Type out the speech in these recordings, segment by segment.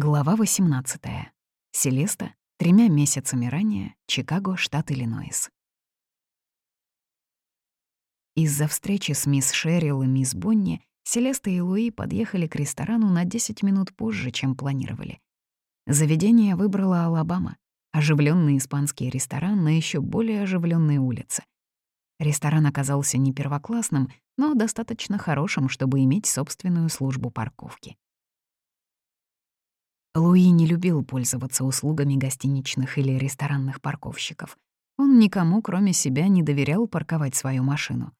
Глава 18. Селеста. Тремя месяцами ранее. Чикаго, штат Иллинойс. Из-за встречи с мисс Шерилл и мисс Бонни Селеста и Луи подъехали к ресторану на 10 минут позже, чем планировали. Заведение выбрала Алабама, оживленный испанский ресторан на еще более оживленной улице. Ресторан оказался не первоклассным, но достаточно хорошим, чтобы иметь собственную службу парковки. Луи не любил пользоваться услугами гостиничных или ресторанных парковщиков. Он никому, кроме себя, не доверял парковать свою машину.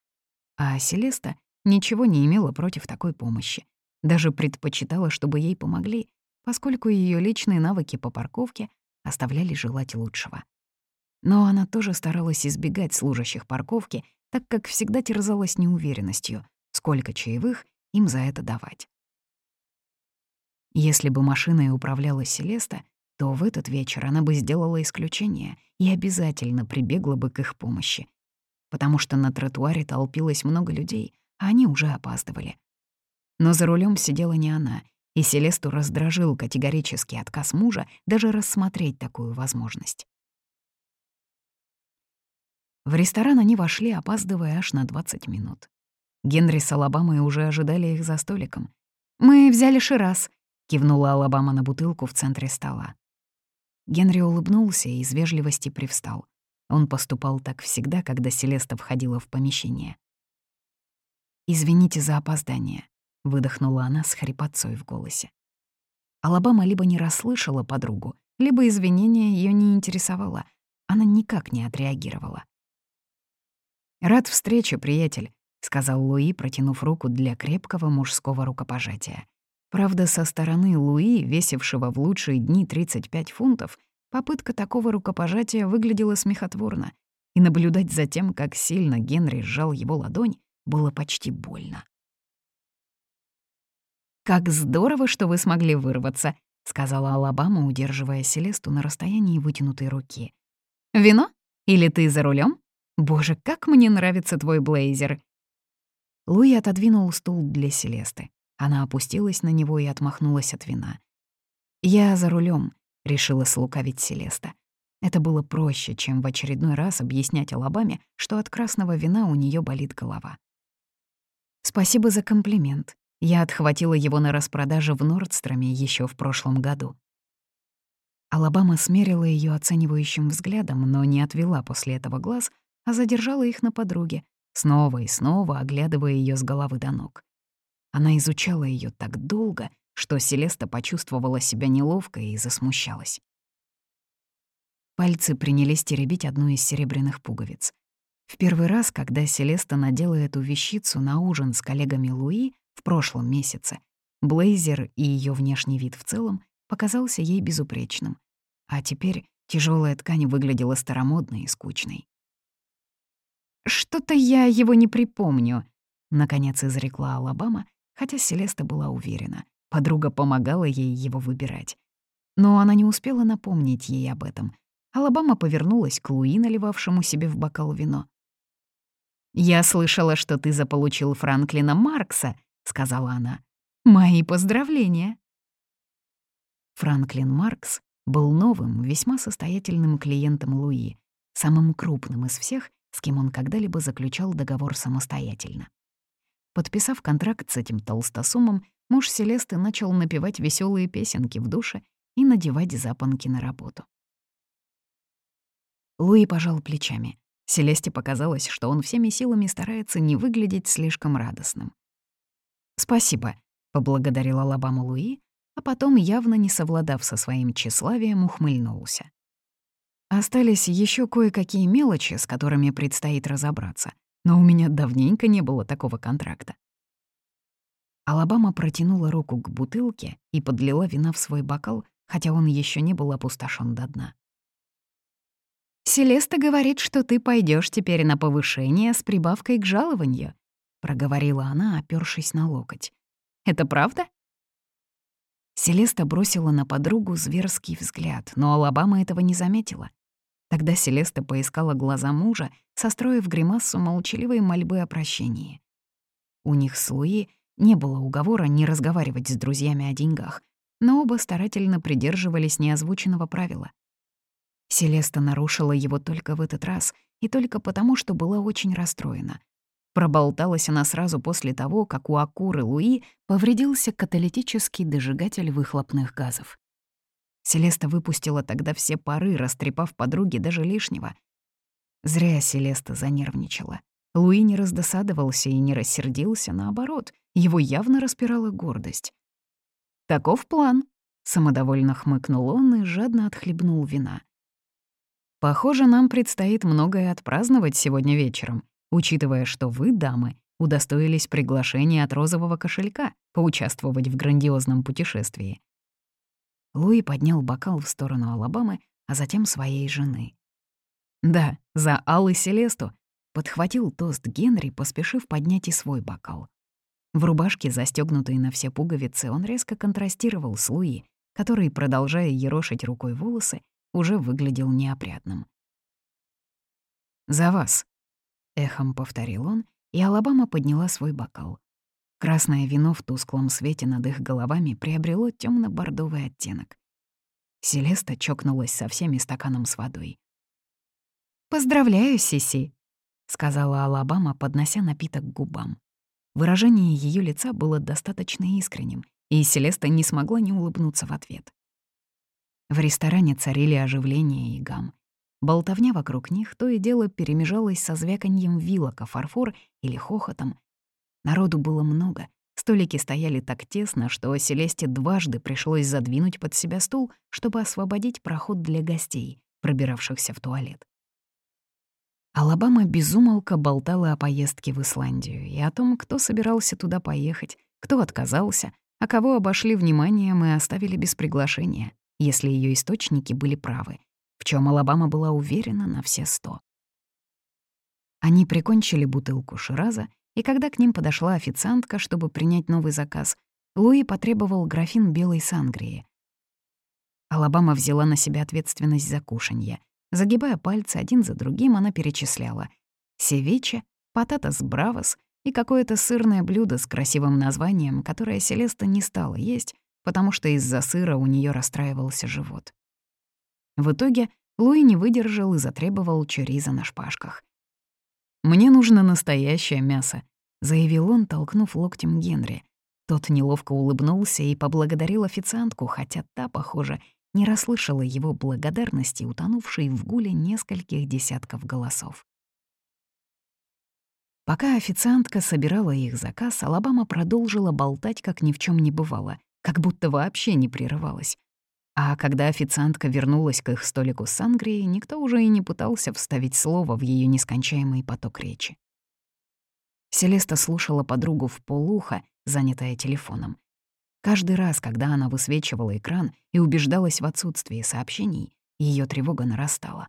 А Селеста ничего не имела против такой помощи. Даже предпочитала, чтобы ей помогли, поскольку ее личные навыки по парковке оставляли желать лучшего. Но она тоже старалась избегать служащих парковки, так как всегда терзалась неуверенностью, сколько чаевых им за это давать. Если бы машиной управляла Селеста, то в этот вечер она бы сделала исключение и обязательно прибегла бы к их помощи, потому что на тротуаре толпилось много людей, а они уже опаздывали. Но за рулем сидела не она, и Селесту раздражил категорический отказ мужа даже рассмотреть такую возможность. В ресторан они вошли, опаздывая аж на 20 минут. Генри с Алабамой уже ожидали их за столиком. «Мы взяли шираз», — кивнула Алабама на бутылку в центре стола. Генри улыбнулся и из вежливости привстал. Он поступал так всегда, когда Селеста входила в помещение. «Извините за опоздание», — выдохнула она с хрипотцой в голосе. Алабама либо не расслышала подругу, либо извинения ее не интересовало. Она никак не отреагировала. «Рад встрече, приятель», — сказал Луи, протянув руку для крепкого мужского рукопожатия. Правда, со стороны Луи, весившего в лучшие дни 35 фунтов, попытка такого рукопожатия выглядела смехотворно, и наблюдать за тем, как сильно Генри сжал его ладонь, было почти больно. «Как здорово, что вы смогли вырваться», — сказала Алабама, удерживая Селесту на расстоянии вытянутой руки. «Вино? Или ты за рулем? Боже, как мне нравится твой блейзер!» Луи отодвинул стул для Селесты. Она опустилась на него и отмахнулась от вина. «Я за рулем, решила слукавить Селеста. Это было проще, чем в очередной раз объяснять Алабаме, что от красного вина у нее болит голова. Спасибо за комплимент. Я отхватила его на распродаже в Нордстроме еще в прошлом году. Алабама смерила ее оценивающим взглядом, но не отвела после этого глаз, а задержала их на подруге, снова и снова оглядывая ее с головы до ног. Она изучала ее так долго, что Селеста почувствовала себя неловко и засмущалась. Пальцы принялись теребить одну из серебряных пуговиц. В первый раз, когда Селеста надела эту вещицу на ужин с коллегами Луи в прошлом месяце, блейзер и ее внешний вид в целом показался ей безупречным. А теперь тяжелая ткань выглядела старомодной и скучной. «Что-то я его не припомню», — наконец изрекла Алабама, хотя Селеста была уверена. Подруга помогала ей его выбирать. Но она не успела напомнить ей об этом. Алабама повернулась к Луи, наливавшему себе в бокал вино. «Я слышала, что ты заполучил Франклина Маркса», — сказала она. «Мои поздравления». Франклин Маркс был новым, весьма состоятельным клиентом Луи, самым крупным из всех, с кем он когда-либо заключал договор самостоятельно. Подписав контракт с этим толстосумом, муж Селесты начал напевать веселые песенки в душе и надевать запонки на работу. Луи пожал плечами. Селесте показалось, что он всеми силами старается не выглядеть слишком радостным. «Спасибо», — поблагодарил Алабама Луи, а потом, явно не совладав со своим тщеславием, ухмыльнулся. Остались еще кое-какие мелочи, с которыми предстоит разобраться, но у меня давненько не было такого контракта. Алабама протянула руку к бутылке и подлила вина в свой бокал, хотя он еще не был опустошен до дна. «Селеста говорит, что ты пойдешь теперь на повышение с прибавкой к жалованию», — проговорила она, опёршись на локоть. «Это правда?» Селеста бросила на подругу зверский взгляд, но Алабама этого не заметила. Тогда Селеста поискала глаза мужа, состроив гримасу молчаливой мольбы о прощении. У них с Луи не было уговора не разговаривать с друзьями о деньгах, но оба старательно придерживались неозвученного правила. Селеста нарушила его только в этот раз, и только потому, что была очень расстроена. Проболталась она сразу после того, как у Акуры Луи повредился каталитический дожигатель выхлопных газов. Селеста выпустила тогда все пары, растрепав подруге даже лишнего. Зря Селеста занервничала. Луи не раздосадовался и не рассердился, наоборот, его явно распирала гордость. «Таков план», — самодовольно хмыкнул он и жадно отхлебнул вина. «Похоже, нам предстоит многое отпраздновать сегодня вечером, учитывая, что вы, дамы, удостоились приглашения от розового кошелька поучаствовать в грандиозном путешествии». Луи поднял бокал в сторону Алабамы, а затем своей жены. «Да, за Аллы Селесту», — подхватил тост Генри, поспешив поднять и свой бокал. В рубашке, застегнутой на все пуговицы, он резко контрастировал с Луи, который, продолжая ерошить рукой волосы, уже выглядел неопрятным. «За вас!» — эхом повторил он, и Алабама подняла свой бокал. Красное вино в тусклом свете над их головами приобрело темно бордовый оттенок. Селеста чокнулась со всеми стаканом с водой. «Поздравляю, Сиси», — сказала Алабама, поднося напиток к губам. Выражение ее лица было достаточно искренним, и Селеста не смогла не улыбнуться в ответ. В ресторане царили оживление и гам. Болтовня вокруг них то и дело перемежалась со звяканьем вилок о фарфор или хохотом. Народу было много, столики стояли так тесно, что Селесте дважды пришлось задвинуть под себя стул, чтобы освободить проход для гостей, пробиравшихся в туалет. Алабама без умолку болтала о поездке в Исландию и о том, кто собирался туда поехать, кто отказался, а кого обошли вниманием и оставили без приглашения, если ее источники были правы, в чем Алабама была уверена на все сто. Они прикончили бутылку Шираза, и когда к ним подошла официантка, чтобы принять новый заказ, Луи потребовал графин белой сангрии. Алабама взяла на себя ответственность за кушанье, Загибая пальцы один за другим, она перечисляла. Севиче, пататас бравос и какое-то сырное блюдо с красивым названием, которое Селеста не стала есть, потому что из-за сыра у нее расстраивался живот. В итоге Луи не выдержал и затребовал чориза на шпажках. «Мне нужно настоящее мясо», — заявил он, толкнув локтем Генри. Тот неловко улыбнулся и поблагодарил официантку, хотя та, похоже, не расслышала его благодарности, утонувшей в гуле нескольких десятков голосов. Пока официантка собирала их заказ, Алабама продолжила болтать, как ни в чем не бывало, как будто вообще не прерывалась. А когда официантка вернулась к их столику с сангрией, никто уже и не пытался вставить слово в ее нескончаемый поток речи. Селеста слушала подругу в полуха, занятая телефоном, Каждый раз, когда она высвечивала экран и убеждалась в отсутствии сообщений, ее тревога нарастала.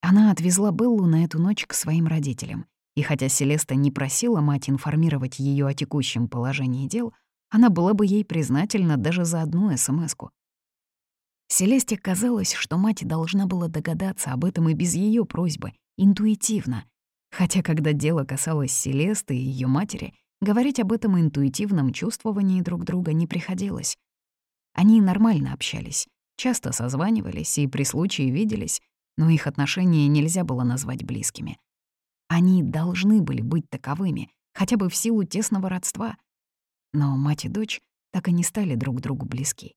Она отвезла Беллу на эту ночь к своим родителям, и хотя Селеста не просила мать информировать ее о текущем положении дел, она была бы ей признательна даже за одну смс -ку. Селесте казалось, что мать должна была догадаться об этом и без ее просьбы, интуитивно. Хотя когда дело касалось Селесты и ее матери, Говорить об этом интуитивном чувствовании друг друга не приходилось. Они нормально общались, часто созванивались и при случае виделись, но их отношения нельзя было назвать близкими. Они должны были быть таковыми, хотя бы в силу тесного родства. Но мать и дочь так и не стали друг другу близки.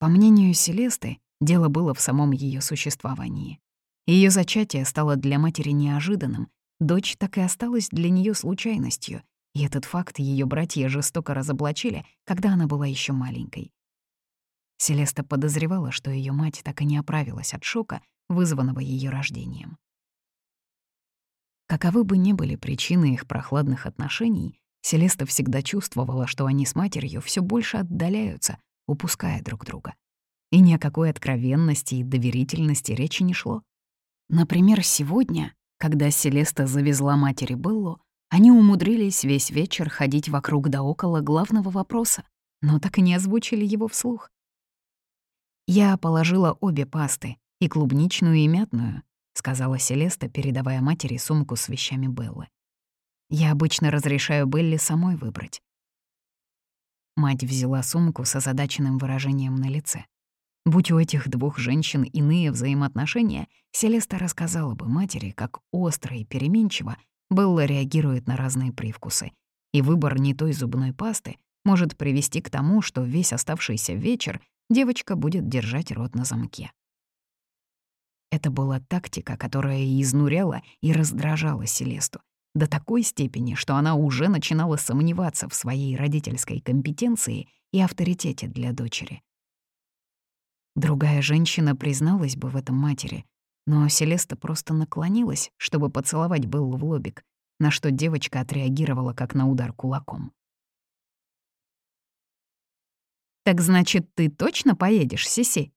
По мнению Селесты, дело было в самом ее существовании. Ее зачатие стало для матери неожиданным, Дочь так и осталась для нее случайностью, и этот факт ее братья жестоко разоблачили, когда она была еще маленькой. Селеста подозревала, что ее мать так и не оправилась от шока, вызванного ее рождением. Каковы бы ни были причины их прохладных отношений, Селеста всегда чувствовала, что они с матерью все больше отдаляются, упуская друг друга. И ни о какой откровенности и доверительности речи не шло. Например, сегодня когда Селеста завезла матери Беллу, они умудрились весь вечер ходить вокруг да около главного вопроса, но так и не озвучили его вслух. «Я положила обе пасты, и клубничную, и мятную», — сказала Селеста, передавая матери сумку с вещами Беллы. «Я обычно разрешаю Белле самой выбрать». Мать взяла сумку с озадаченным выражением на лице. Будь у этих двух женщин иные взаимоотношения, Селеста рассказала бы матери, как остро и переменчиво Белла реагирует на разные привкусы, и выбор не той зубной пасты может привести к тому, что весь оставшийся вечер девочка будет держать рот на замке. Это была тактика, которая изнуряла и раздражала Селесту до такой степени, что она уже начинала сомневаться в своей родительской компетенции и авторитете для дочери. Другая женщина призналась бы в этом матери, но Селеста просто наклонилась, чтобы поцеловать Беллу в лобик, на что девочка отреагировала как на удар кулаком. «Так значит, ты точно поедешь, Сиси?»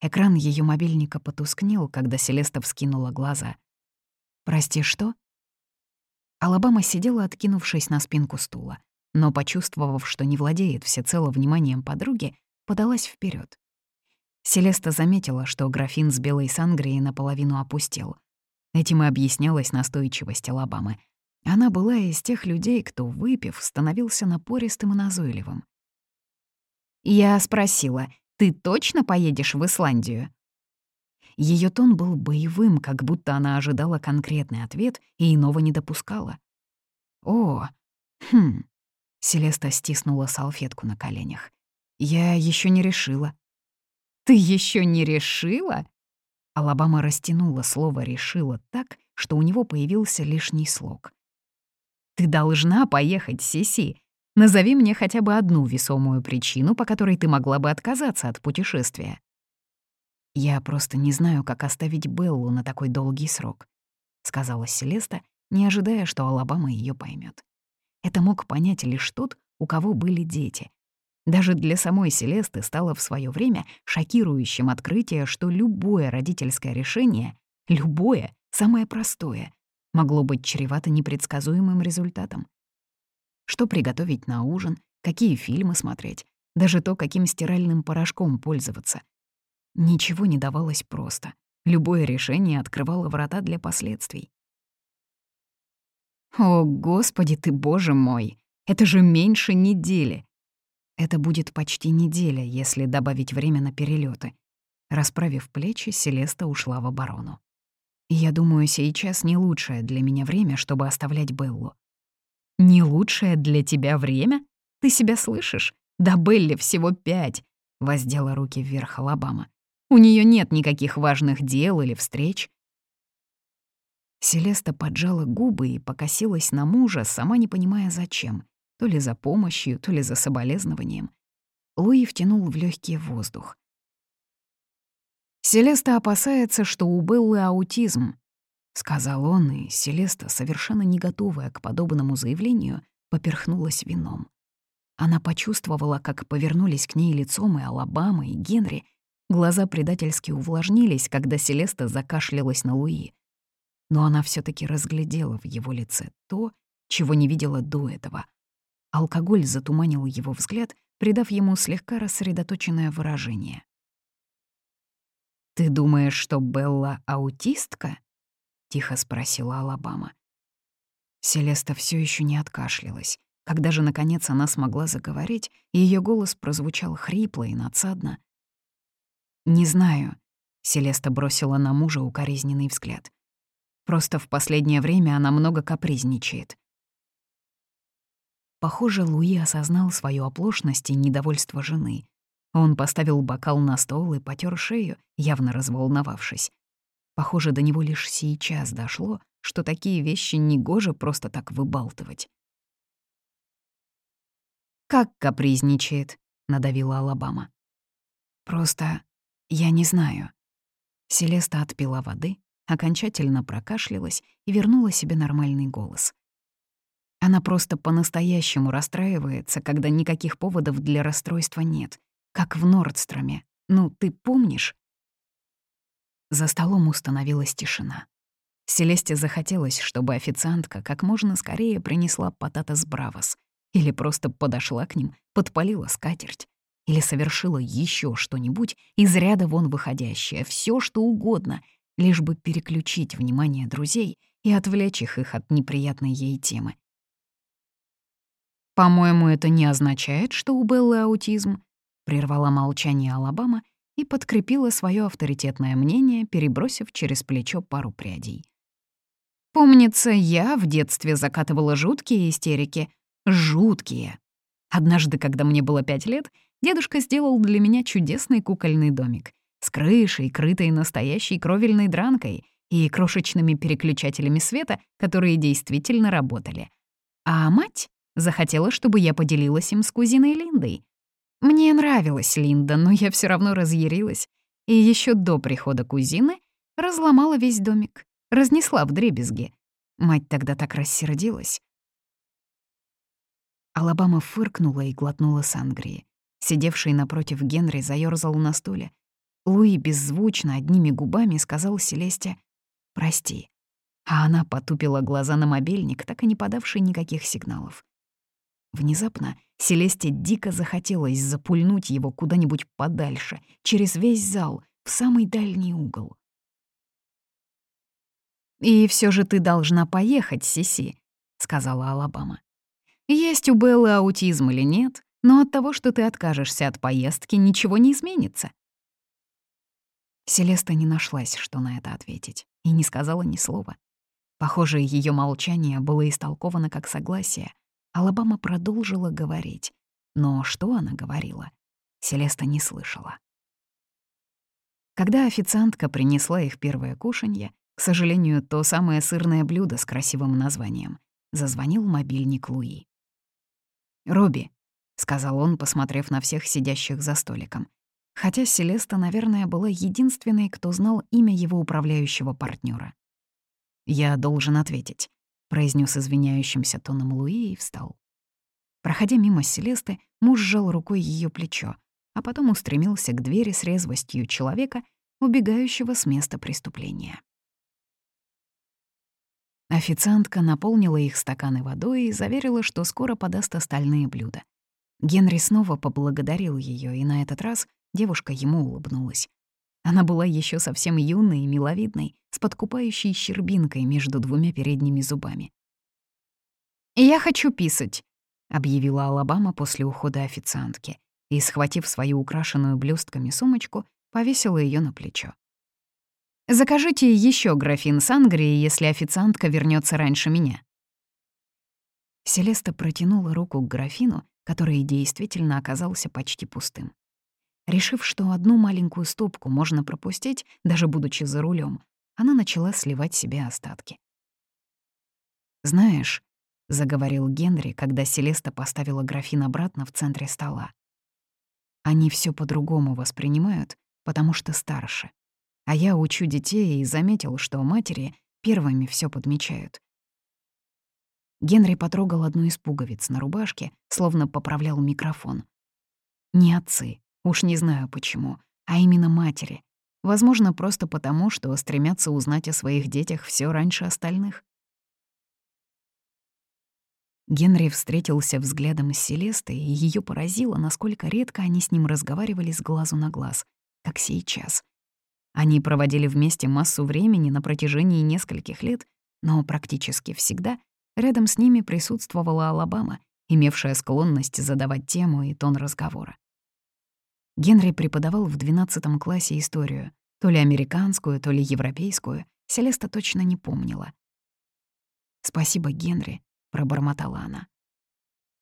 Экран ее мобильника потускнел, когда Селеста вскинула глаза. «Прости, что?» Алабама сидела, откинувшись на спинку стула, но, почувствовав, что не владеет всецело вниманием подруги, подалась вперед. Селеста заметила, что графин с белой сангрией наполовину опустел. Этим и объяснялась настойчивость Алабамы. Она была из тех людей, кто, выпив, становился напористым и назойливым. «Я спросила, ты точно поедешь в Исландию?» Ее тон был боевым, как будто она ожидала конкретный ответ и иного не допускала. «О, хм...» — Селеста стиснула салфетку на коленях. «Я еще не решила». «Ты еще не решила?» Алабама растянула слово «решила» так, что у него появился лишний слог. «Ты должна поехать, Сиси. Назови мне хотя бы одну весомую причину, по которой ты могла бы отказаться от путешествия. «Я просто не знаю, как оставить Беллу на такой долгий срок», — сказала Селеста, не ожидая, что Алабама ее поймет. Это мог понять лишь тот, у кого были дети. Даже для самой Селесты стало в свое время шокирующим открытие, что любое родительское решение, любое, самое простое, могло быть чревато непредсказуемым результатом. Что приготовить на ужин, какие фильмы смотреть, даже то, каким стиральным порошком пользоваться. Ничего не давалось просто. Любое решение открывало врата для последствий. «О, Господи ты, Боже мой! Это же меньше недели!» Это будет почти неделя, если добавить время на перелеты. Расправив плечи, Селеста ушла в оборону. я думаю, сейчас не лучшее для меня время, чтобы оставлять Беллу. «Не лучшее для тебя время? Ты себя слышишь? Да Белли всего пять!» — воздела руки вверх Алабама. «У нее нет никаких важных дел или встреч». Селеста поджала губы и покосилась на мужа, сама не понимая зачем. То ли за помощью, то ли за соболезнованием. Луи втянул в легкий воздух. Селеста опасается, что у Беллы аутизм, — сказал он, и Селеста, совершенно не готовая к подобному заявлению, поперхнулась вином. Она почувствовала, как повернулись к ней лицом и Алабама, и Генри. Глаза предательски увлажнились, когда Селеста закашлялась на Луи. Но она все таки разглядела в его лице то, чего не видела до этого. Алкоголь затуманил его взгляд, придав ему слегка рассредоточенное выражение. «Ты думаешь, что Белла аутистка?» — тихо спросила Алабама. Селеста все еще не откашлялась. Когда же, наконец, она смогла заговорить, ее голос прозвучал хрипло и надсадно. «Не знаю», — Селеста бросила на мужа укоризненный взгляд. «Просто в последнее время она много капризничает». Похоже, Луи осознал свою оплошность и недовольство жены. Он поставил бокал на стол и потер шею, явно разволновавшись. Похоже, до него лишь сейчас дошло, что такие вещи негоже просто так выбалтывать. «Как капризничает?» — надавила Алабама. «Просто я не знаю». Селеста отпила воды, окончательно прокашлялась и вернула себе нормальный голос. Она просто по-настоящему расстраивается, когда никаких поводов для расстройства нет, как в Нордстроме. Ну, ты помнишь? За столом установилась тишина. Селесте захотелось, чтобы официантка как можно скорее принесла с бравос, или просто подошла к ним, подпалила скатерть, или совершила еще что-нибудь из ряда вон выходящее, все что угодно, лишь бы переключить внимание друзей и отвлечь их, их от неприятной ей темы. «По-моему, это не означает, что у Беллы аутизм», — прервала молчание Алабама и подкрепила свое авторитетное мнение, перебросив через плечо пару прядей. «Помнится, я в детстве закатывала жуткие истерики. Жуткие. Однажды, когда мне было пять лет, дедушка сделал для меня чудесный кукольный домик с крышей, крытой настоящей кровельной дранкой и крошечными переключателями света, которые действительно работали. А мать захотела, чтобы я поделилась им с кузиной Линдой. Мне нравилась Линда, но я все равно разъярилась. И еще до прихода кузины разломала весь домик, разнесла в дребезги. Мать тогда так рассердилась. Алабама фыркнула и глотнула сангрии. Сидевший напротив Генри заёрзал на стуле. Луи беззвучно одними губами сказал Селесте «Прости». А она потупила глаза на мобильник, так и не подавший никаких сигналов. Внезапно Селесте дико захотелось запульнуть его куда-нибудь подальше, через весь зал, в самый дальний угол. «И все же ты должна поехать, Сиси», — сказала Алабама. «Есть у Беллы аутизм или нет, но от того, что ты откажешься от поездки, ничего не изменится». Селеста не нашлась, что на это ответить, и не сказала ни слова. Похоже, ее молчание было истолковано как согласие, Алабама продолжила говорить. Но что она говорила? Селеста не слышала. Когда официантка принесла их первое кушанье, к сожалению, то самое сырное блюдо с красивым названием, зазвонил мобильник Луи. «Робби», — сказал он, посмотрев на всех сидящих за столиком, хотя Селеста, наверное, была единственной, кто знал имя его управляющего партнера. «Я должен ответить произнес извиняющимся тоном Луи и встал. Проходя мимо Селесты, муж сжал рукой ее плечо, а потом устремился к двери с резвостью человека, убегающего с места преступления. Официантка наполнила их стаканы водой и заверила, что скоро подаст остальные блюда. Генри снова поблагодарил ее, и на этот раз девушка ему улыбнулась. Она была еще совсем юной и миловидной, с подкупающей щербинкой между двумя передними зубами. «Я хочу писать», — объявила Алабама после ухода официантки и, схватив свою украшенную блестками сумочку, повесила ее на плечо. «Закажите еще графин сангрии, если официантка вернется раньше меня». Селеста протянула руку к графину, который действительно оказался почти пустым. Решив, что одну маленькую стопку можно пропустить, даже будучи за рулем, она начала сливать себе остатки. «Знаешь», — заговорил Генри, когда Селеста поставила графин обратно в центре стола, «они все по-другому воспринимают, потому что старше. А я учу детей и заметил, что матери первыми все подмечают. Генри потрогал одну из пуговиц на рубашке, словно поправлял микрофон. Не отцы, уж не знаю почему, а именно матери, Возможно, просто потому, что стремятся узнать о своих детях все раньше остальных. Генри встретился взглядом с Селестой, и ее поразило, насколько редко они с ним разговаривали с глазу на глаз, как сейчас. Они проводили вместе массу времени на протяжении нескольких лет, но практически всегда рядом с ними присутствовала Алабама, имевшая склонность задавать тему и тон разговора. Генри преподавал в 12 классе историю, то ли американскую, то ли европейскую, Селеста точно не помнила. «Спасибо, Генри», — пробормотала она.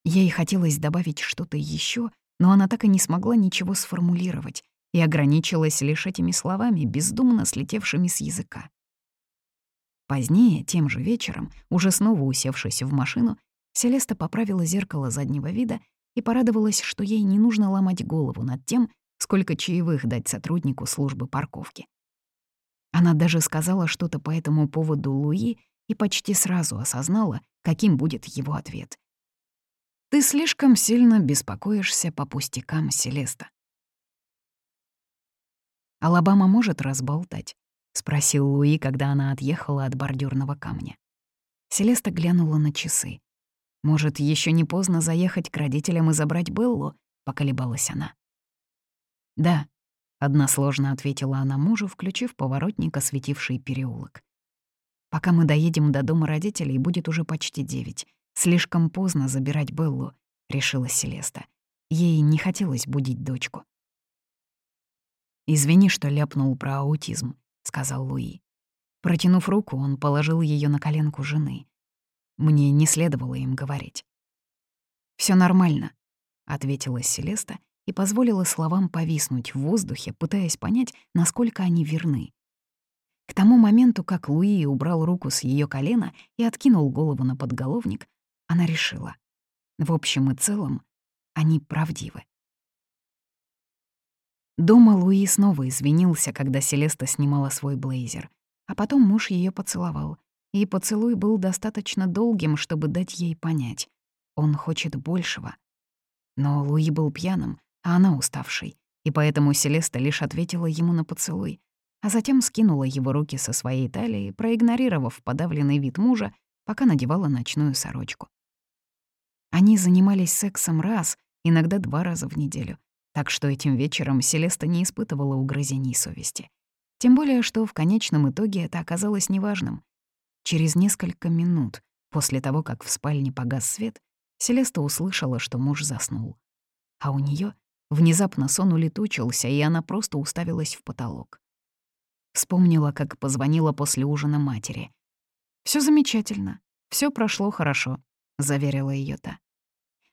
Ей хотелось добавить что-то еще, но она так и не смогла ничего сформулировать и ограничилась лишь этими словами, бездумно слетевшими с языка. Позднее, тем же вечером, уже снова усевшись в машину, Селеста поправила зеркало заднего вида и порадовалась, что ей не нужно ломать голову над тем, сколько чаевых дать сотруднику службы парковки. Она даже сказала что-то по этому поводу Луи и почти сразу осознала, каким будет его ответ. «Ты слишком сильно беспокоишься по пустякам, Селеста». «Алабама может разболтать?» — спросил Луи, когда она отъехала от бордюрного камня. Селеста глянула на часы. «Может, еще не поздно заехать к родителям и забрать Беллу?» — поколебалась она. «Да», — односложно ответила она мужу, включив поворотник, осветивший переулок. «Пока мы доедем до дома родителей, будет уже почти девять. Слишком поздно забирать Беллу. — решила Селеста. Ей не хотелось будить дочку. «Извини, что ляпнул про аутизм», — сказал Луи. Протянув руку, он положил ее на коленку жены. Мне не следовало им говорить. Все нормально», — ответила Селеста и позволила словам повиснуть в воздухе, пытаясь понять, насколько они верны. К тому моменту, как Луи убрал руку с ее колена и откинул голову на подголовник, она решила. В общем и целом, они правдивы. Дома Луи снова извинился, когда Селеста снимала свой блейзер, а потом муж ее поцеловал, и поцелуй был достаточно долгим, чтобы дать ей понять. Он хочет большего. Но Луи был пьяным, а она уставшей, и поэтому Селеста лишь ответила ему на поцелуй, а затем скинула его руки со своей талии, проигнорировав подавленный вид мужа, пока надевала ночную сорочку. Они занимались сексом раз, иногда два раза в неделю, так что этим вечером Селеста не испытывала угрызений совести. Тем более, что в конечном итоге это оказалось неважным. Через несколько минут после того, как в спальне погас свет, Селеста услышала, что муж заснул. А у нее внезапно сон улетучился, и она просто уставилась в потолок. Вспомнила, как позвонила после ужина матери. Все замечательно, все прошло хорошо», — заверила ее та.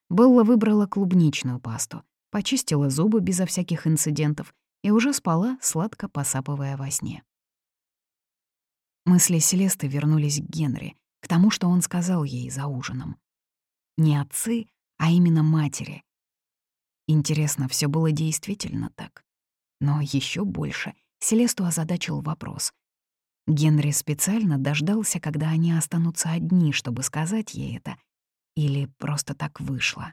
Белла выбрала клубничную пасту, почистила зубы безо всяких инцидентов и уже спала, сладко посапывая во сне. Мысли Селесты вернулись к Генри, к тому, что он сказал ей за ужином. Не отцы, а именно матери. Интересно, все было действительно так. Но еще больше Селесту озадачил вопрос. Генри специально дождался, когда они останутся одни, чтобы сказать ей это, или просто так вышло.